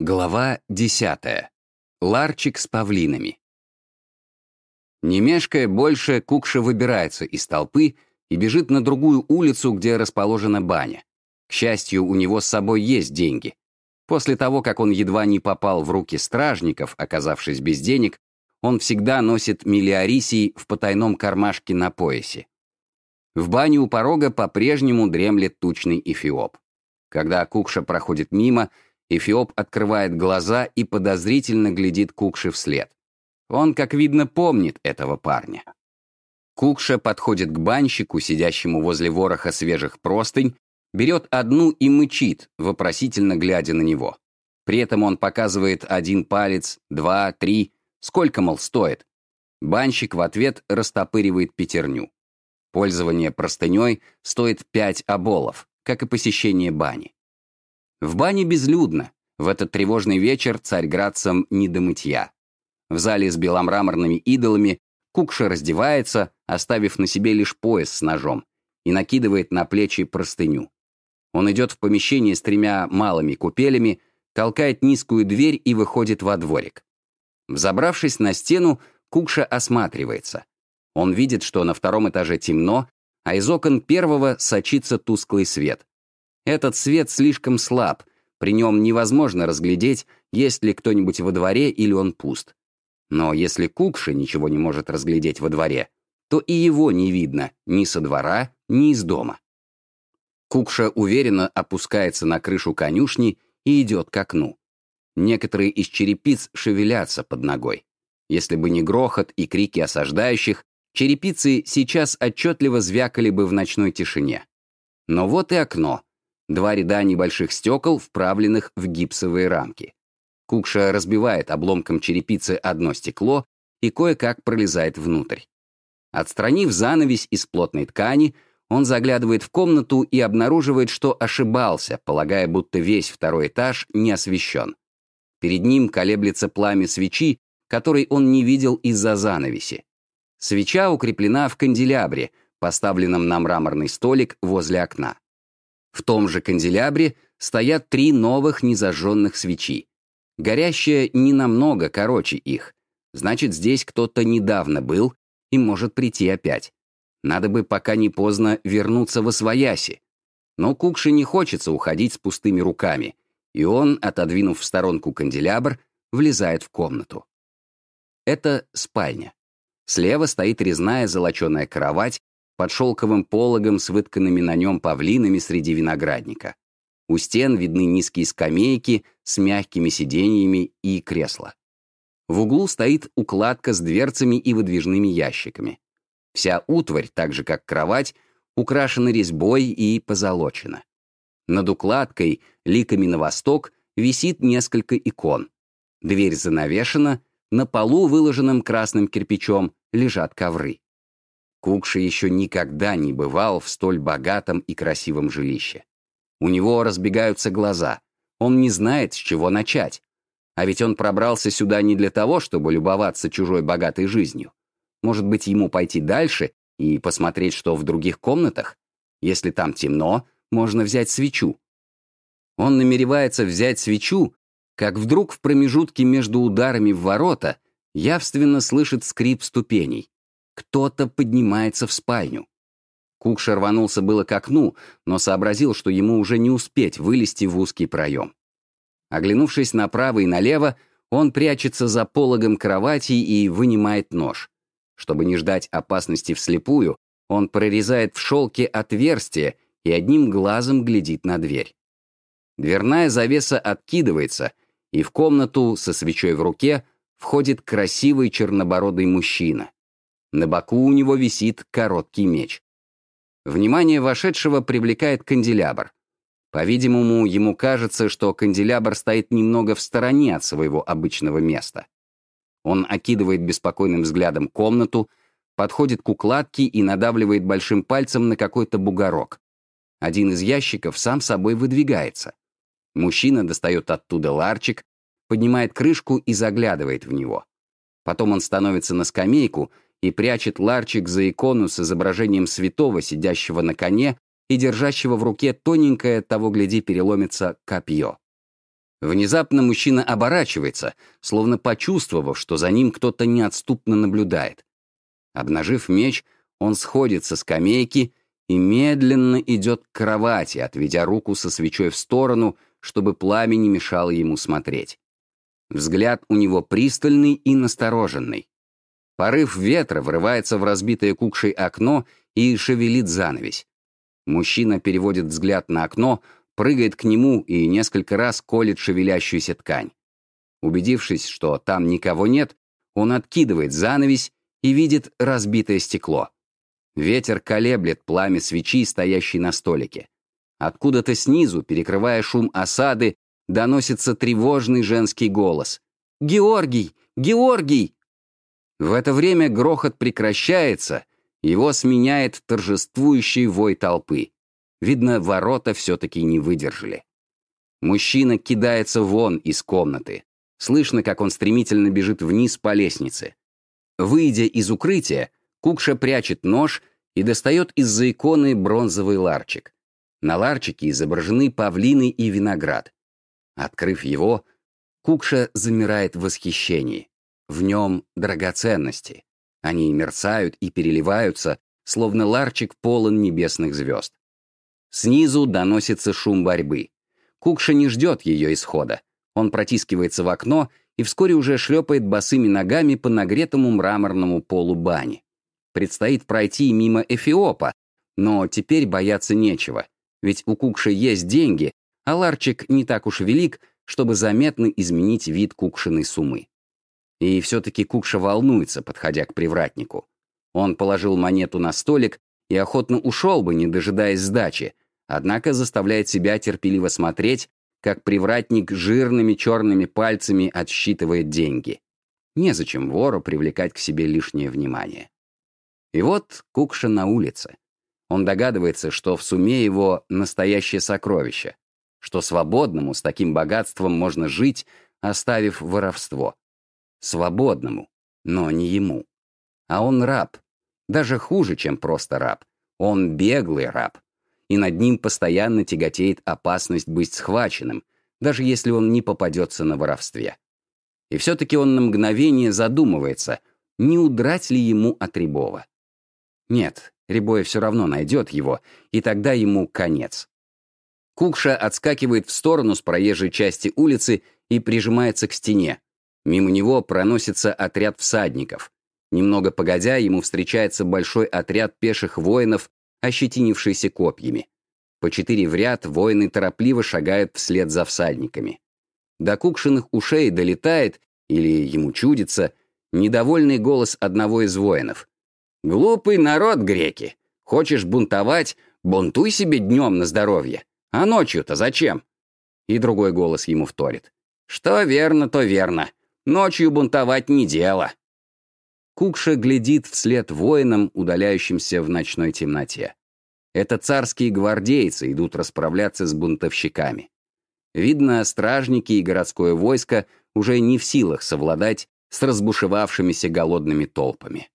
Глава десятая. Ларчик с павлинами. Не мешкая больше, Кукша выбирается из толпы и бежит на другую улицу, где расположена баня. К счастью, у него с собой есть деньги. После того, как он едва не попал в руки стражников, оказавшись без денег, он всегда носит миллиарисий в потайном кармашке на поясе. В бане у порога по-прежнему дремлет тучный эфиоп. Когда Кукша проходит мимо — Эфиоп открывает глаза и подозрительно глядит Кукше вслед. Он, как видно, помнит этого парня. Кукша подходит к банщику, сидящему возле вороха свежих простынь, берет одну и мычит, вопросительно глядя на него. При этом он показывает один палец, два, три, сколько, мол, стоит. Банщик в ответ растопыривает пятерню. Пользование простыней стоит пять оболов, как и посещение бани. В бане безлюдно. В этот тревожный вечер царьградцам не до мытья. В зале с беломраморными идолами Кукша раздевается, оставив на себе лишь пояс с ножом, и накидывает на плечи простыню. Он идет в помещение с тремя малыми купелями, толкает низкую дверь и выходит во дворик. Взобравшись на стену, Кукша осматривается. Он видит, что на втором этаже темно, а из окон первого сочится тусклый свет. Этот свет слишком слаб, при нем невозможно разглядеть, есть ли кто-нибудь во дворе или он пуст. Но если Кукша ничего не может разглядеть во дворе, то и его не видно ни со двора, ни из дома. Кукша уверенно опускается на крышу конюшни и идет к окну. Некоторые из черепиц шевелятся под ногой. Если бы не грохот и крики осаждающих, черепицы сейчас отчетливо звякали бы в ночной тишине. Но вот и окно, Два ряда небольших стекол, вправленных в гипсовые рамки. Кукша разбивает обломком черепицы одно стекло и кое-как пролезает внутрь. Отстранив занавесь из плотной ткани, он заглядывает в комнату и обнаруживает, что ошибался, полагая, будто весь второй этаж не освещен. Перед ним колеблется пламя свечи, который он не видел из-за занавеси. Свеча укреплена в канделябре, поставленном на мраморный столик возле окна. В том же канделябре стоят три новых незажженных свечи. Горящая не намного короче их. Значит, здесь кто-то недавно был и может прийти опять. Надо бы, пока не поздно, вернуться во свояси. Но Кукше не хочется уходить с пустыми руками, и он, отодвинув в сторонку канделябр, влезает в комнату. Это спальня. Слева стоит резная золоченая кровать под шелковым пологом с вытканными на нем павлинами среди виноградника. У стен видны низкие скамейки с мягкими сиденьями и кресла. В углу стоит укладка с дверцами и выдвижными ящиками. Вся утварь, так же как кровать, украшена резьбой и позолочена. Над укладкой, ликами на восток, висит несколько икон. Дверь занавешена, на полу, выложенном красным кирпичом, лежат ковры. Кукша еще никогда не бывал в столь богатом и красивом жилище. У него разбегаются глаза. Он не знает, с чего начать. А ведь он пробрался сюда не для того, чтобы любоваться чужой богатой жизнью. Может быть, ему пойти дальше и посмотреть, что в других комнатах? Если там темно, можно взять свечу. Он намеревается взять свечу, как вдруг в промежутке между ударами в ворота явственно слышит скрип ступеней. Кто-то поднимается в спальню. Кукша рванулся было к окну, но сообразил, что ему уже не успеть вылезти в узкий проем. Оглянувшись направо и налево, он прячется за пологом кровати и вынимает нож. Чтобы не ждать опасности вслепую, он прорезает в шелке отверстие и одним глазом глядит на дверь. Дверная завеса откидывается, и в комнату со свечой в руке входит красивый чернобородый мужчина. На боку у него висит короткий меч. Внимание вошедшего привлекает канделябр. По-видимому, ему кажется, что канделябр стоит немного в стороне от своего обычного места. Он окидывает беспокойным взглядом комнату, подходит к укладке и надавливает большим пальцем на какой-то бугорок. Один из ящиков сам собой выдвигается. Мужчина достает оттуда ларчик, поднимает крышку и заглядывает в него. Потом он становится на скамейку — и прячет ларчик за икону с изображением святого, сидящего на коне и держащего в руке тоненькое, того гляди переломится, копье. Внезапно мужчина оборачивается, словно почувствовав, что за ним кто-то неотступно наблюдает. Обнажив меч, он сходит со скамейки и медленно идет к кровати, отведя руку со свечой в сторону, чтобы пламя не мешало ему смотреть. Взгляд у него пристальный и настороженный. Порыв ветра врывается в разбитое кукшей окно и шевелит занавесь. Мужчина переводит взгляд на окно, прыгает к нему и несколько раз колет шевелящуюся ткань. Убедившись, что там никого нет, он откидывает занавесь и видит разбитое стекло. Ветер колеблет пламя свечи, стоящей на столике. Откуда-то снизу, перекрывая шум осады, доносится тревожный женский голос. «Георгий! Георгий!» В это время грохот прекращается, его сменяет торжествующий вой толпы. Видно, ворота все-таки не выдержали. Мужчина кидается вон из комнаты. Слышно, как он стремительно бежит вниз по лестнице. Выйдя из укрытия, Кукша прячет нож и достает из-за иконы бронзовый ларчик. На ларчике изображены павлины и виноград. Открыв его, Кукша замирает в восхищении. В нем драгоценности. Они мерцают и переливаются, словно ларчик полон небесных звезд. Снизу доносится шум борьбы. Кукша не ждет ее исхода. Он протискивается в окно и вскоре уже шлепает босыми ногами по нагретому мраморному полу бани. Предстоит пройти мимо Эфиопа, но теперь бояться нечего, ведь у Кукши есть деньги, а ларчик не так уж велик, чтобы заметно изменить вид Кукшиной суммы. И все-таки Кукша волнуется, подходя к привратнику. Он положил монету на столик и охотно ушел бы, не дожидаясь сдачи, однако заставляет себя терпеливо смотреть, как привратник жирными черными пальцами отсчитывает деньги. Незачем вору привлекать к себе лишнее внимание. И вот Кукша на улице. Он догадывается, что в суме его настоящее сокровище, что свободному с таким богатством можно жить, оставив воровство. Свободному, но не ему. А он раб. Даже хуже, чем просто раб. Он беглый раб. И над ним постоянно тяготеет опасность быть схваченным, даже если он не попадется на воровстве. И все-таки он на мгновение задумывается, не удрать ли ему от Рябова. Нет, Рябой все равно найдет его, и тогда ему конец. Кукша отскакивает в сторону с проезжей части улицы и прижимается к стене, Мимо него проносится отряд всадников. Немного погодя, ему встречается большой отряд пеших воинов, ощетинившийся копьями. По четыре в ряд воины торопливо шагают вслед за всадниками. До кукшиных ушей долетает, или ему чудится, недовольный голос одного из воинов. «Глупый народ, греки! Хочешь бунтовать? Бунтуй себе днем на здоровье. А ночью-то зачем?» И другой голос ему вторит. «Что верно, то верно. Ночью бунтовать не дело. Кукша глядит вслед воинам, удаляющимся в ночной темноте. Это царские гвардейцы идут расправляться с бунтовщиками. Видно, стражники и городское войско уже не в силах совладать с разбушевавшимися голодными толпами.